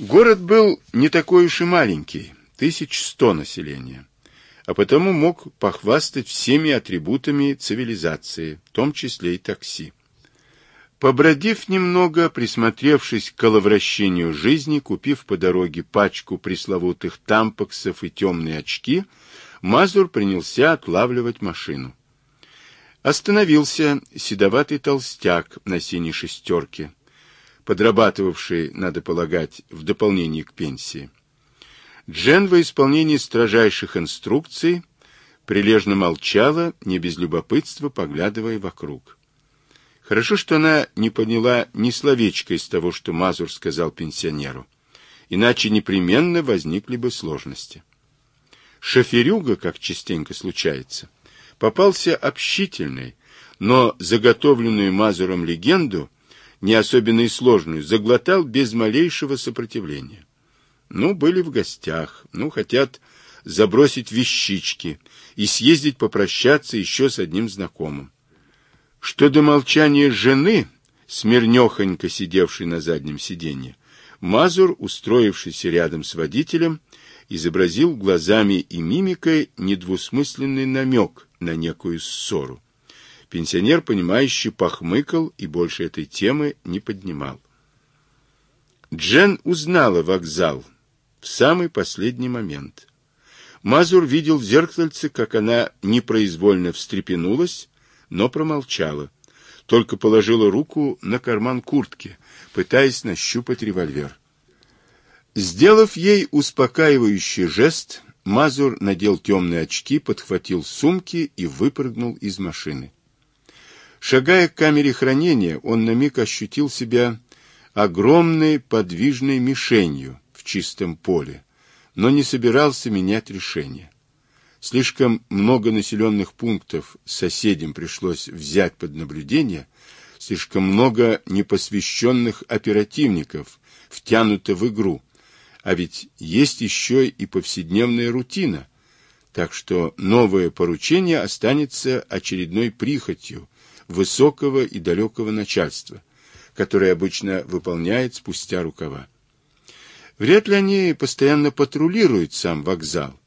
Город был не такой уж и маленький, тысяч сто населения, а потому мог похвастать всеми атрибутами цивилизации, в том числе и такси. Побродив немного, присмотревшись к коловращению жизни, купив по дороге пачку пресловутых тампоксов и темные очки, Мазур принялся отлавливать машину. Остановился седоватый толстяк на синей шестерке, подрабатывавший, надо полагать, в дополнение к пенсии. Джен во исполнении строжайших инструкций прилежно молчала, не без любопытства поглядывая вокруг. Хорошо, что она не поняла ни словечка из того, что Мазур сказал пенсионеру, иначе непременно возникли бы сложности. Шоферюга, как частенько случается, попался общительный, но заготовленную Мазуром легенду, не особенно и сложную, заглотал без малейшего сопротивления. Ну, были в гостях, ну, хотят забросить вещички и съездить попрощаться еще с одним знакомым. Что до молчания жены, смирнехонько сидевшей на заднем сиденье, Мазур, устроившийся рядом с водителем, изобразил глазами и мимикой недвусмысленный намек на некую ссору. Пенсионер, понимающий, похмыкал и больше этой темы не поднимал. Джен узнала вокзал в самый последний момент. Мазур видел в зеркальце, как она непроизвольно встрепенулась, но промолчала, только положила руку на карман куртки, пытаясь нащупать револьвер. Сделав ей успокаивающий жест, Мазур надел темные очки, подхватил сумки и выпрыгнул из машины. Шагая к камере хранения, он на миг ощутил себя огромной подвижной мишенью в чистом поле, но не собирался менять решение. Слишком много населенных пунктов соседям пришлось взять под наблюдение, слишком много непосвященных оперативников втянуто в игру, а ведь есть еще и повседневная рутина, так что новое поручение останется очередной прихотью высокого и далекого начальства, которое обычно выполняет спустя рукава. Вряд ли они постоянно патрулируют сам вокзал,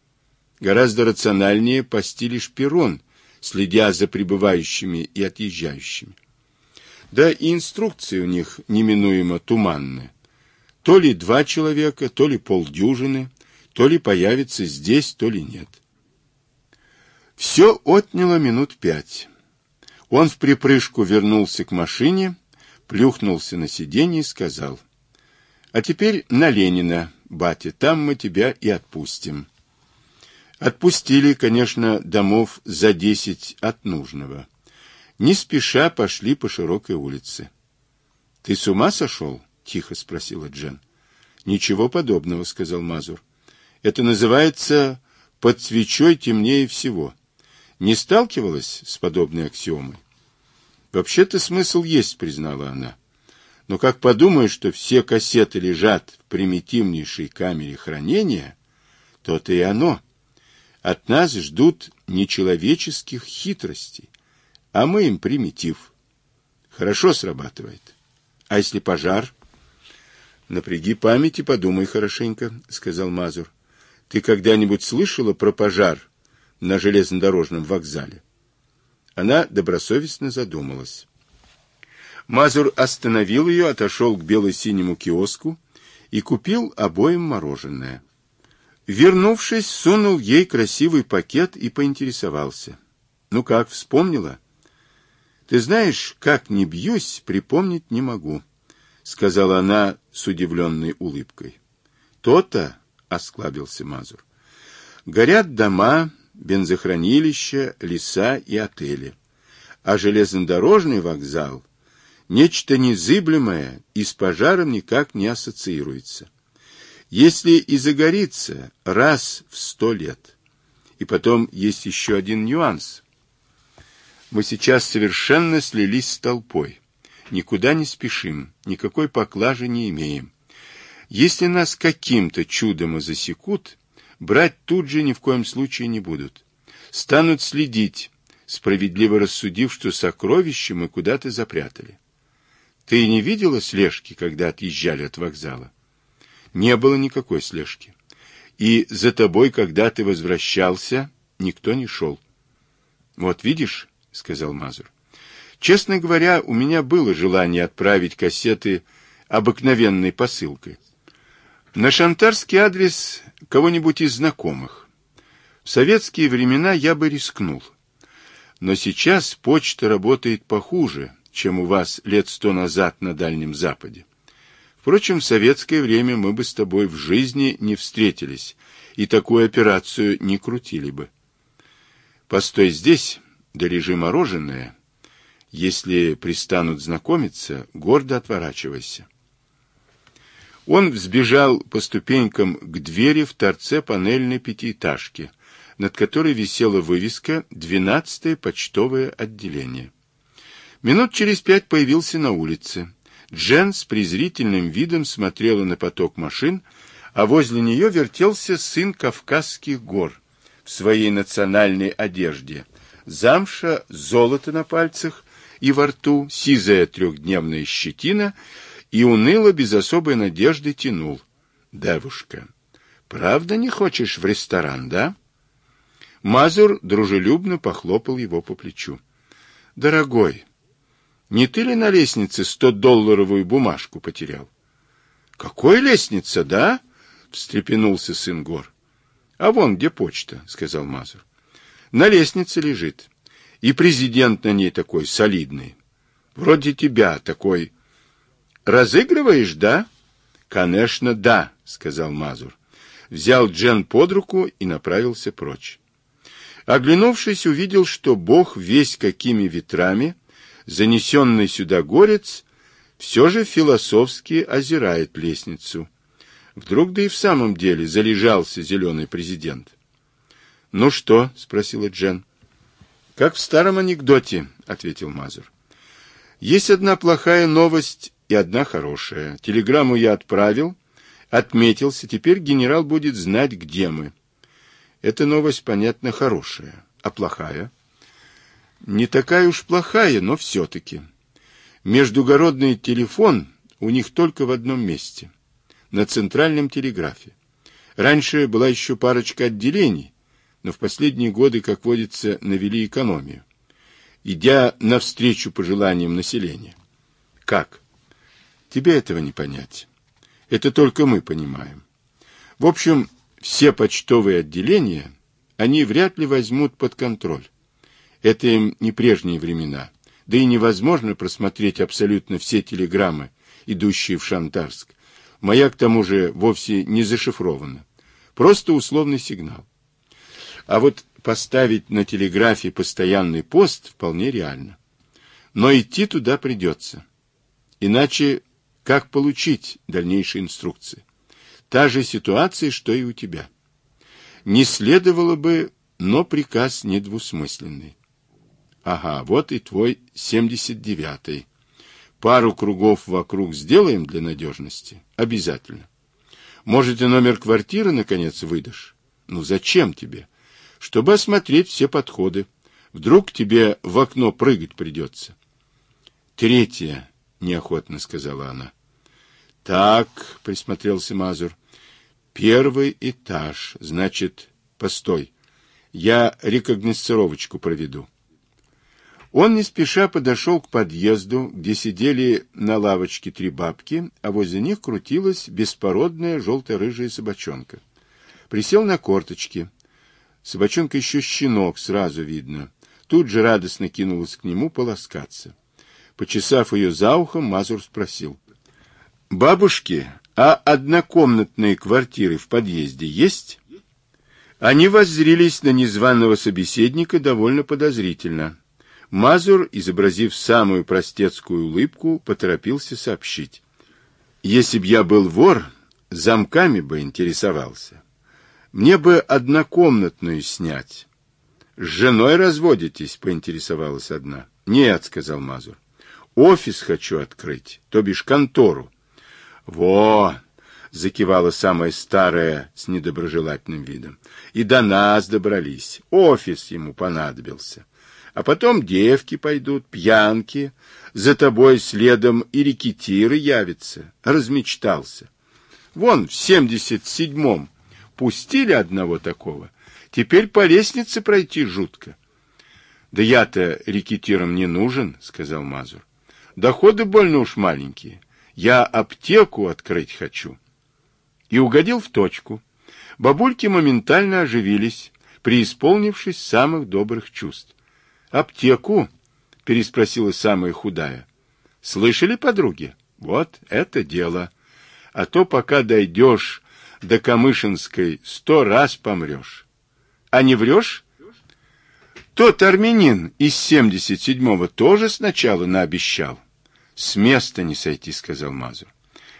Гораздо рациональнее пасти лишь перрон, следя за прибывающими и отъезжающими. Да и инструкции у них неминуемо туманны. То ли два человека, то ли полдюжины, то ли появится здесь, то ли нет. Все отняло минут пять. Он в припрыжку вернулся к машине, плюхнулся на сиденье и сказал, «А теперь на Ленина, батя, там мы тебя и отпустим». Отпустили, конечно, домов за десять от нужного. Не спеша пошли по широкой улице. — Ты с ума сошел? — тихо спросила Джен. — Ничего подобного, — сказал Мазур. — Это называется «под свечой темнее всего». Не сталкивалась с подобной аксиомой? — Вообще-то смысл есть, — признала она. Но как подумаешь, что все кассеты лежат в примитивнейшей камере хранения, то-то и оно — от нас ждут нечеловеческих хитростей, а мы им примитив. Хорошо срабатывает. А если пожар? Напряги память и подумай хорошенько, сказал Мазур. Ты когда-нибудь слышала про пожар на железнодорожном вокзале? Она добросовестно задумалась. Мазур остановил ее, отошел к бело-синему киоску и купил обоим мороженое. Вернувшись, сунул ей красивый пакет и поинтересовался. «Ну как, вспомнила?» «Ты знаешь, как не бьюсь, припомнить не могу», — сказала она с удивленной улыбкой. «То-то», — осклабился Мазур, — «горят дома, бензохранилища, леса и отели, а железнодорожный вокзал — нечто незыблемое и с пожаром никак не ассоциируется. Если и загорится раз в сто лет. И потом есть еще один нюанс. Мы сейчас совершенно слились с толпой. Никуда не спешим, никакой поклажи не имеем. Если нас каким-то чудом и засекут, брать тут же ни в коем случае не будут. Станут следить, справедливо рассудив, что сокровища мы куда-то запрятали. Ты не видела слежки, когда отъезжали от вокзала? Не было никакой слежки. И за тобой, когда ты возвращался, никто не шел. Вот видишь, — сказал Мазур. Честно говоря, у меня было желание отправить кассеты обыкновенной посылкой. На шантарский адрес кого-нибудь из знакомых. В советские времена я бы рискнул. Но сейчас почта работает похуже, чем у вас лет сто назад на Дальнем Западе. Впрочем, в советское время мы бы с тобой в жизни не встретились и такую операцию не крутили бы. Постой здесь, да лежи мороженое. Если пристанут знакомиться, гордо отворачивайся. Он взбежал по ступенькам к двери в торце панельной пятиэтажки, над которой висела вывеска «12 почтовое отделение». Минут через пять появился на улице. Джен с презрительным видом смотрела на поток машин, а возле нее вертелся сын Кавказских гор в своей национальной одежде. Замша, золото на пальцах и во рту, сизая трехдневная щетина — и уныло, без особой надежды, тянул. «Девушка, правда не хочешь в ресторан, да?» Мазур дружелюбно похлопал его по плечу. «Дорогой, не ты ли на лестнице сто-долларовую бумажку потерял?» «Какой лестница, да?» — встрепенулся сын Гор. «А вон где почта», — сказал Мазур. «На лестнице лежит. И президент на ней такой солидный. Вроде тебя такой Разыгрываешь, да? Конечно, да, сказал Мазур. Взял Джен под руку и направился прочь. Оглянувшись, увидел, что Бог весь какими ветрами, занесенный сюда горец, все же философски озирает лестницу. Вдруг да и в самом деле залежался зеленый президент. — Ну что? — спросила Джен. — Как в старом анекдоте, — ответил Мазур. — Есть одна плохая новость и одна хорошая. Телеграмму я отправил, отметился, теперь генерал будет знать, где мы. Эта новость, понятно, хорошая. А плохая? Не такая уж плохая, но все-таки. Междугородный телефон у них только в одном месте. На центральном телеграфе. Раньше была еще парочка отделений, но в последние годы, как водится, навели экономию, идя навстречу пожеланиям населения. Как? Тебе этого не понять. Это только мы понимаем. В общем, все почтовые отделения они вряд ли возьмут под контроль. Это им не прежние времена. Да и невозможно просмотреть абсолютно все телеграммы, идущие в Шантарск. Моя, к тому же, вовсе не зашифрована. Просто условный сигнал. А вот поставить на телеграфе постоянный пост вполне реально. Но идти туда придется. Иначе как получить дальнейшие инструкции? Та же ситуация, что и у тебя. Не следовало бы, но приказ недвусмысленный. Ага, вот и твой 79-й. Пару кругов вокруг сделаем для надежности? Обязательно. Может, и номер квартиры, наконец, выдашь? Ну, зачем тебе? Чтобы осмотреть все подходы. Вдруг тебе в окно прыгать придется. Третье неохотно сказала она. Так, присмотрелся Мазур. Первый этаж, значит, постой. Я рекогносцировочку проведу. Он не спеша подошел к подъезду, где сидели на лавочке три бабки, а возле них крутилась беспородная желто-рыжая собачонка. Присел на корточки. Собачонка еще щенок, сразу видно. Тут же радостно кинулась к нему полоскаться. Почесав ее за ухом, Мазур спросил. — Бабушки, а однокомнатные квартиры в подъезде есть? Они воззрились на незваного собеседника довольно подозрительно. Мазур, изобразив самую простецкую улыбку, поторопился сообщить. «Если б я был вор, замками бы интересовался. Мне бы однокомнатную снять». «С женой разводитесь?» — поинтересовалась одна. «Нет», — сказал Мазур. Офис хочу открыть, то бишь контору. Во! Закивала самая старая с недоброжелательным видом. И до нас добрались. Офис ему понадобился. А потом девки пойдут, пьянки. За тобой следом и рекетиры явятся. Размечтался. Вон, в семьдесят седьмом пустили одного такого. Теперь по лестнице пройти жутко. Да я-то рекетиром не нужен, сказал Мазур. Доходы больно уж маленькие. Я аптеку открыть хочу. И угодил в точку. Бабульки моментально оживились, преисполнившись самых добрых чувств. «Аптеку?» — переспросила самая худая. «Слышали, подруги? Вот это дело. А то пока дойдешь до Камышинской, сто раз помрешь. А не врешь?» Тот армянин из семьдесят седьмого тоже сначала наобещал. С места не сойти, сказал Мазур.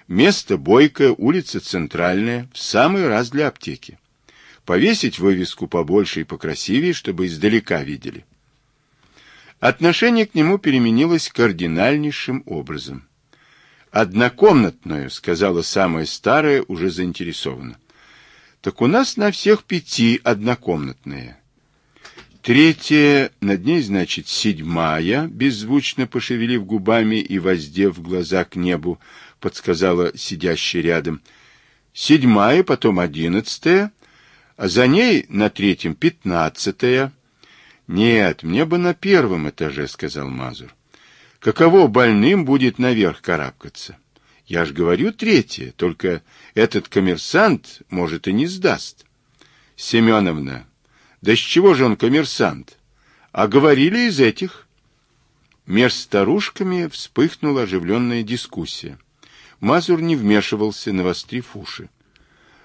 Место бойкое, улица центральная, в самый раз для аптеки. Повесить вывеску побольше и покрасивее, чтобы издалека видели. Отношение к нему переменилось кардинальнейшим образом. «Однокомнатную», — сказала самая старая, уже заинтересованно. «Так у нас на всех пяти однокомнатные». Третья, над ней, значит, седьмая, беззвучно пошевелив губами и воздев глаза к небу, подсказала сидящая рядом. Седьмая, потом одиннадцатая, а за ней на третьем пятнадцатая. Нет, мне бы на первом этаже, сказал Мазур. Каково больным будет наверх карабкаться? Я ж говорю третье, только этот коммерсант, может, и не сдаст. Семеновна, да с чего же он коммерсант? А говорили из этих. Меж старушками вспыхнула оживленная дискуссия. Мазур не вмешивался, навострив уши.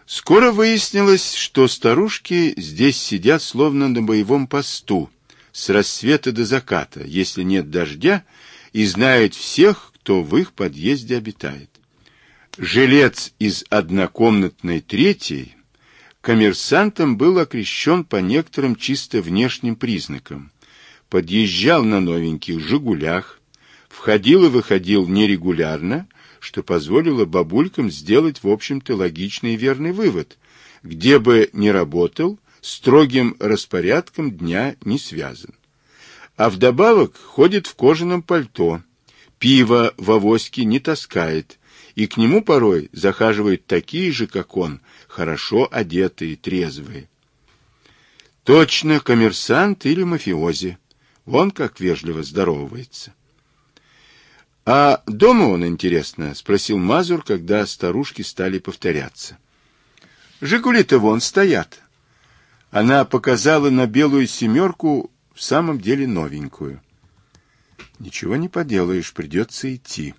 Скоро выяснилось, что старушки здесь сидят словно на боевом посту, с рассвета до заката, если нет дождя, и знают всех, кто в их подъезде обитает. Жилец из однокомнатной третьей коммерсантом был окрещен по некоторым чисто внешним признакам. Подъезжал на новеньких «Жигулях», входил и выходил нерегулярно, что позволило бабулькам сделать, в общем-то, логичный и верный вывод. Где бы ни работал, строгим распорядком дня не связан. А вдобавок ходит в кожаном пальто, пиво в авоське не таскает, и к нему порой захаживают такие же, как он, хорошо одетые, трезвые. Точно коммерсант или мафиози. Вон как вежливо здоровается. — А дома он, интересно? — спросил Мазур, когда старушки стали повторяться. — Жигули-то вон стоят. Она показала на белую семерку, в самом деле новенькую. — Ничего не поделаешь, придется идти.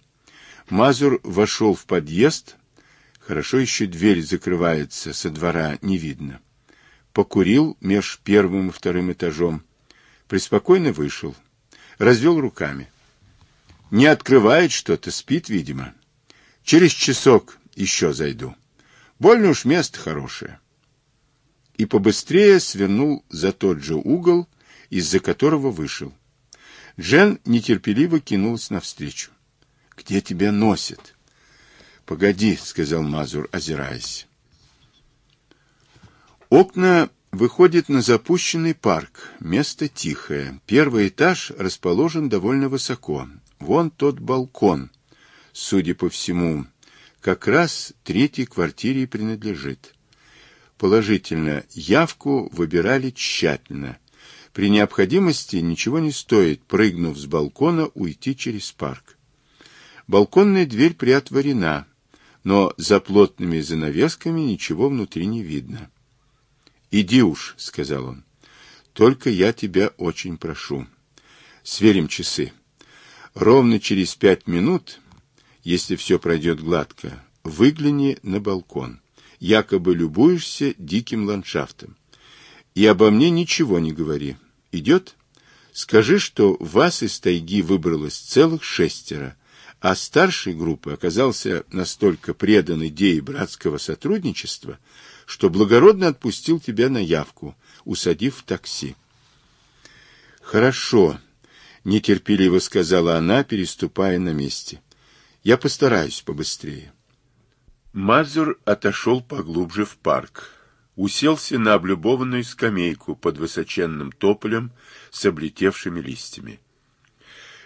Мазур вошел в подъезд, Хорошо еще дверь закрывается, со двора не видно. Покурил меж первым и вторым этажом. Преспокойно вышел. Развел руками. Не открывает что-то, спит, видимо. Через часок еще зайду. Больно уж место хорошее. И побыстрее свернул за тот же угол, из-за которого вышел. Джен нетерпеливо кинулась навстречу. «Где тебя носит?» «Погоди», — сказал Мазур, озираясь. Окна выходят на запущенный парк. Место тихое. Первый этаж расположен довольно высоко. Вон тот балкон. Судя по всему, как раз третьей квартире принадлежит. Положительно, явку выбирали тщательно. При необходимости ничего не стоит, прыгнув с балкона, уйти через парк. Балконная дверь приотворена, но за плотными занавесками ничего внутри не видно. «Иди уж», — сказал он, — «только я тебя очень прошу. Сверим часы. Ровно через пять минут, если все пройдет гладко, выгляни на балкон. Якобы любуешься диким ландшафтом. И обо мне ничего не говори. Идет? Скажи, что вас из тайги выбралось целых шестеро, а старшей группы оказался настолько предан идее братского сотрудничества, что благородно отпустил тебя на явку, усадив в такси. «Хорошо», — нетерпеливо сказала она, переступая на месте. «Я постараюсь побыстрее». Мазур отошел поглубже в парк, уселся на облюбованную скамейку под высоченным тополем с облетевшими листьями.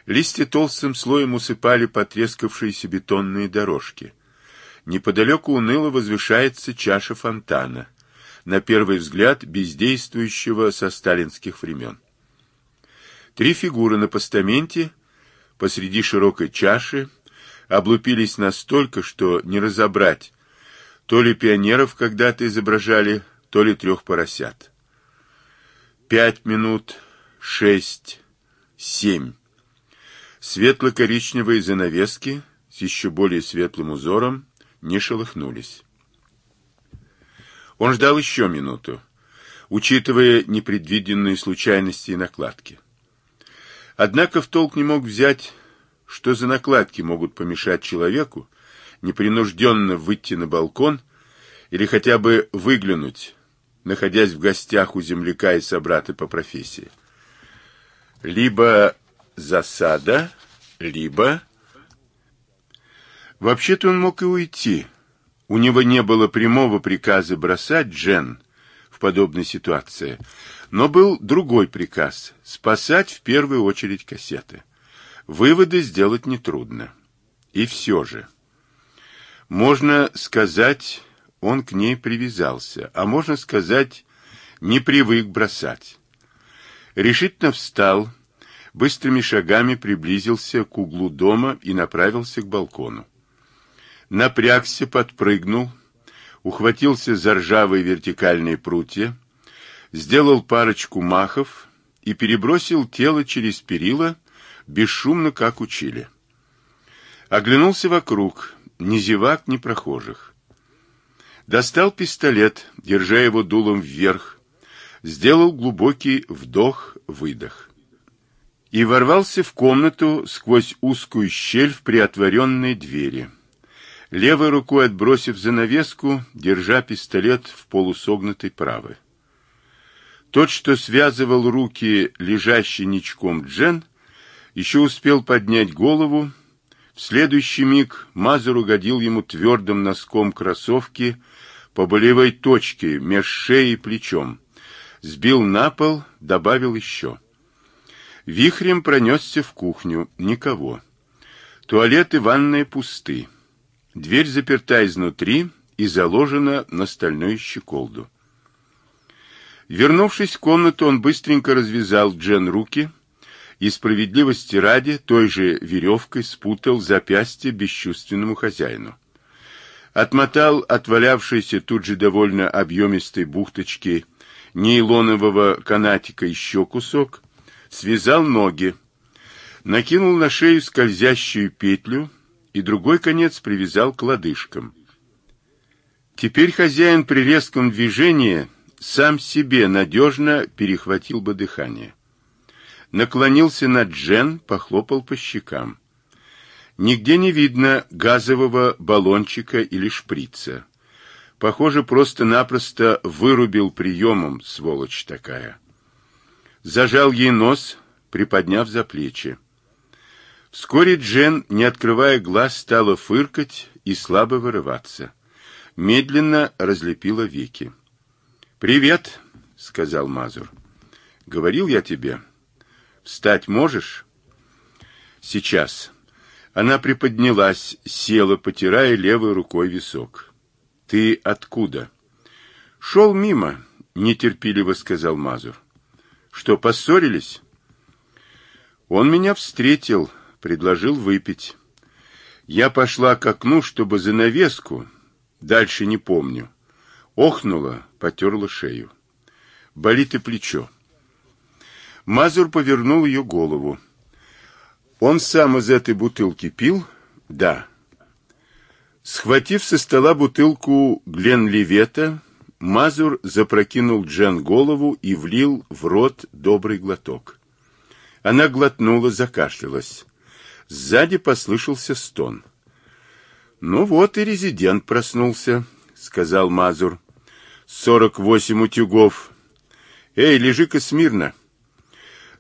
Листья толстым слоем усыпали потрескавшиеся бетонные дорожки. Неподалеку уныло возвышается чаша фонтана, на первый взгляд бездействующего со сталинских времен. Три фигуры на постаменте посреди широкой чаши облупились настолько, что не разобрать, то ли пионеров когда-то изображали, то ли трех поросят. Пять минут, шесть, семь. Светло-коричневые занавески с еще более светлым узором не шелохнулись. Он ждал еще минуту, учитывая непредвиденные случайности и накладки. Однако в толк не мог взять, что за накладки могут помешать человеку непринужденно выйти на балкон или хотя бы выглянуть, находясь в гостях у земляка и собрата по профессии. Либо засада, либо... Вообще-то он мог и уйти. У него не было прямого приказа бросать Джен в подобной ситуации, но был другой приказ — спасать в первую очередь кассеты. Выводы сделать нетрудно. И все же. Можно сказать, он к ней привязался, а можно сказать, не привык бросать. Решительно встал, быстрыми шагами приблизился к углу дома и направился к балкону. Напрягся, подпрыгнул, ухватился за ржавые вертикальные прутья, сделал парочку махов и перебросил тело через перила, бесшумно, как учили. Оглянулся вокруг, ни зевак, ни прохожих. Достал пистолет, держа его дулом вверх, сделал глубокий вдох-выдох и ворвался в комнату сквозь узкую щель в приотворенной двери. Левой рукой отбросив занавеску, держа пистолет в полусогнутой правой. Тот, что связывал руки лежащий ничком Джен, еще успел поднять голову. В следующий миг Мазур угодил ему твердым носком кроссовки по болевой точке меж шеей и плечом. Сбил на пол, добавил еще. Вихрем пронесся в кухню. Никого. Туалет и ванная пусты. Дверь заперта изнутри и заложена на стальную щеколду. Вернувшись в комнату, он быстренько развязал Джен руки и справедливости ради той же веревкой спутал запястье бесчувственному хозяину. Отмотал отвалявшийся тут же довольно объемистой бухточки нейлонового канатика еще кусок, связал ноги, накинул на шею скользящую петлю и другой конец привязал к лодыжкам. Теперь хозяин при резком движении сам себе надежно перехватил бы дыхание. Наклонился над Джен, похлопал по щекам. Нигде не видно газового баллончика или шприца. Похоже, просто-напросто вырубил приемом, сволочь такая зажал ей нос, приподняв за плечи. Вскоре Джен, не открывая глаз, стала фыркать и слабо вырываться. Медленно разлепила веки. «Привет», — сказал Мазур. «Говорил я тебе. Встать можешь?» «Сейчас». Она приподнялась, села, потирая левой рукой висок. «Ты откуда?» «Шел мимо», — нетерпеливо сказал Мазур. Что, поссорились? Он меня встретил, предложил выпить. Я пошла к окну, чтобы занавеску, дальше не помню. Охнула, потерла шею. Болит и плечо. Мазур повернул ее голову. Он сам из этой бутылки пил? Да. Схватив со стола бутылку Гленливета, Мазур запрокинул Джан голову и влил в рот добрый глоток. Она глотнула, закашлялась. Сзади послышался стон. «Ну вот и резидент проснулся», — сказал Мазур. «Сорок восемь утюгов. Эй, лежи-ка смирно».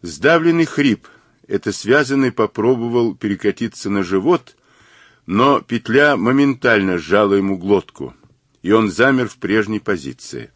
Сдавленный хрип, это связанный попробовал перекатиться на живот, но петля моментально сжала ему глотку и он замер в прежней позиции.